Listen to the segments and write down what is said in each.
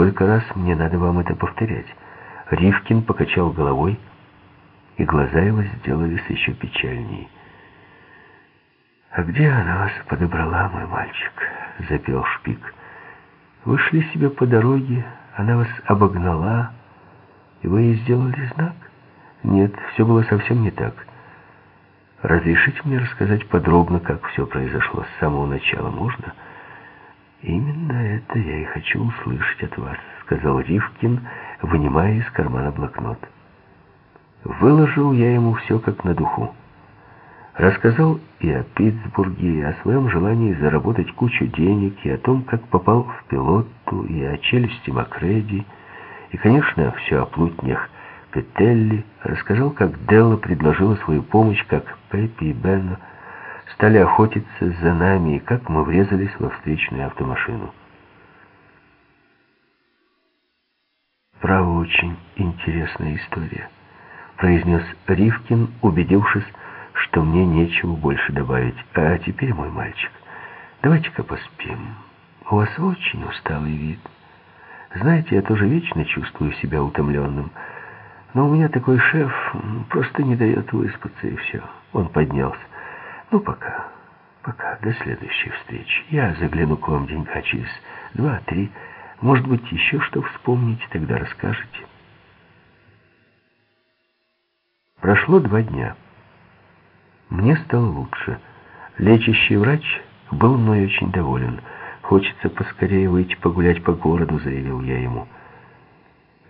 сколько раз мне надо вам это повторять?» Ривкин покачал головой, и глаза его сделались еще печальнее. «А где она вас подобрала, мой мальчик?» — запел Шпик. «Вы шли себе по дороге, она вас обогнала, и вы ей сделали знак?» «Нет, все было совсем не так. Разрешите мне рассказать подробно, как все произошло с самого начала, можно?» «Именно это я и хочу услышать от вас», — сказал Ривкин, вынимая из кармана блокнот. Выложил я ему все как на духу. Рассказал и о Питтсбурге, и о своем желании заработать кучу денег, и о том, как попал в пилоту, и о челюсти Макреди, и, конечно, все о плутнях Петелли. Рассказал, как Делла предложила свою помощь, как Пеппи и Бенна стали охотиться за нами, и как мы врезались во встречную автомашину. «Право, очень интересная история», — произнес Ривкин, убедившись, что мне нечего больше добавить. «А теперь, мой мальчик, давайте-ка поспим. У вас очень усталый вид. Знаете, я тоже вечно чувствую себя утомленным, но у меня такой шеф просто не дает выспаться, и все». Он поднялся. «Ну, пока, пока, до следующей встречи. Я загляну к вам денька через два-три. Может быть, еще что вспомните, тогда расскажете». Прошло два дня. Мне стало лучше. Лечащий врач был мной очень доволен. «Хочется поскорее выйти погулять по городу», — заявил я ему.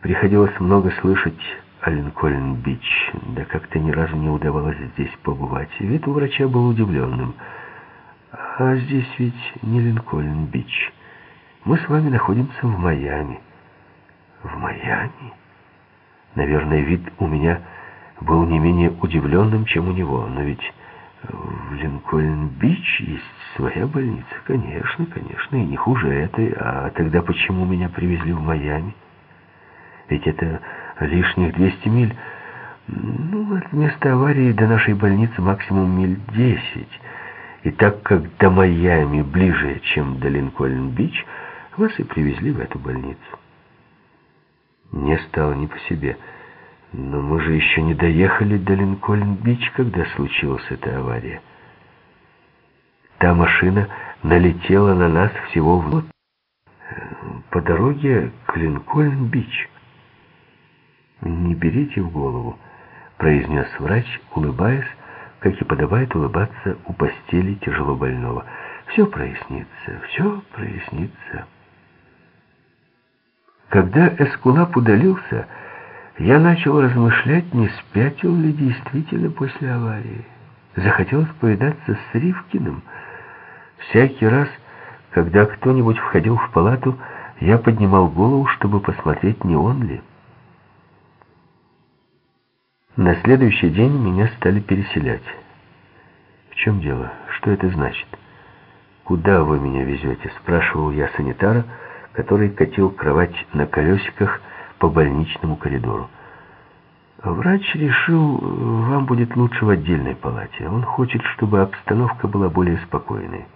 Приходилось много слышать о Линкольн-Бич, да как-то ни разу не удавалось здесь побывать. Вид у врача был удивленным. «А здесь ведь не Линкольн-Бич. Мы с вами находимся в Майами». «В Майами?» Наверное, вид у меня был не менее удивленным, чем у него. Но ведь в Линкольн-Бич есть своя больница. Конечно, конечно, и не хуже этой. А тогда почему меня привезли в Майами? Ведь это лишних 200 миль. Ну, от места аварии до нашей больницы максимум миль 10. И так как до Майами ближе, чем до Линкольн-Бич, вас и привезли в эту больницу. Мне стало не по себе. Но мы же еще не доехали до Линкольн-Бич, когда случилась эта авария. Та машина налетела на нас всего в... по дороге к Линкольн-Бич. «Не берите в голову», — произнес врач, улыбаясь, как и подобает улыбаться у постели тяжело больного. «Все прояснится, все прояснится». Когда Эскулап удалился, я начал размышлять, не спятил ли действительно после аварии. Захотелось повидаться с Ривкиным. Всякий раз, когда кто-нибудь входил в палату, я поднимал голову, чтобы посмотреть, не он ли. На следующий день меня стали переселять. В чем дело? Что это значит? «Куда вы меня везете?» — спрашивал я санитара, который катил кровать на колесиках, по больничному коридору. Врач решил, вам будет лучше в отдельной палате. Он хочет, чтобы обстановка была более спокойной.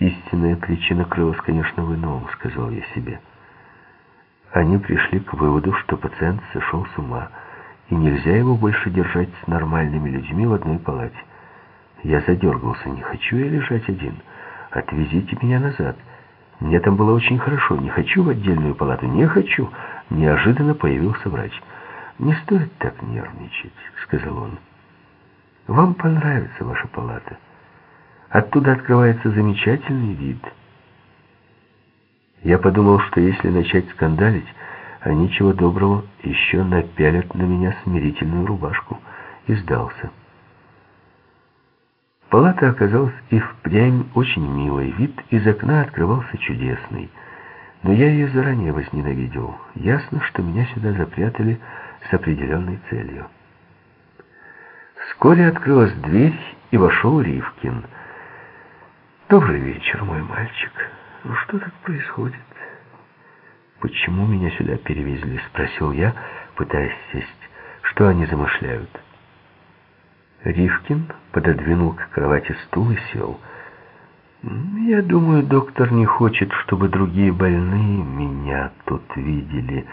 Истинная причина крылась, конечно, в ином, сказал я себе. Они пришли к выводу, что пациент сошел с ума, и нельзя его больше держать с нормальными людьми в одной палате. Я задергался, не хочу я лежать один. Отвезите меня назад. Мне там было очень хорошо. Не хочу в отдельную палату, не хочу. Неожиданно появился врач. «Не стоит так нервничать», — сказал он. «Вам понравится ваша палата. Оттуда открывается замечательный вид». Я подумал, что если начать скандалить, они чего доброго еще напялят на меня смирительную рубашку, и сдался. Палата оказалась и впрямь очень милой. Вид из окна открывался чудесный. Но я ее заранее возненавидел. Ясно, что меня сюда запрятали с определенной целью. Вскоре открылась дверь, и вошел Ривкин. «Добрый вечер, мой мальчик. Ну что тут происходит?» «Почему меня сюда перевезли?» — спросил я, пытаясь сесть. «Что они замышляют?» Ривкин пододвинул к кровати стул и сел. Я думаю, доктор не хочет, чтобы другие больные меня тут видели.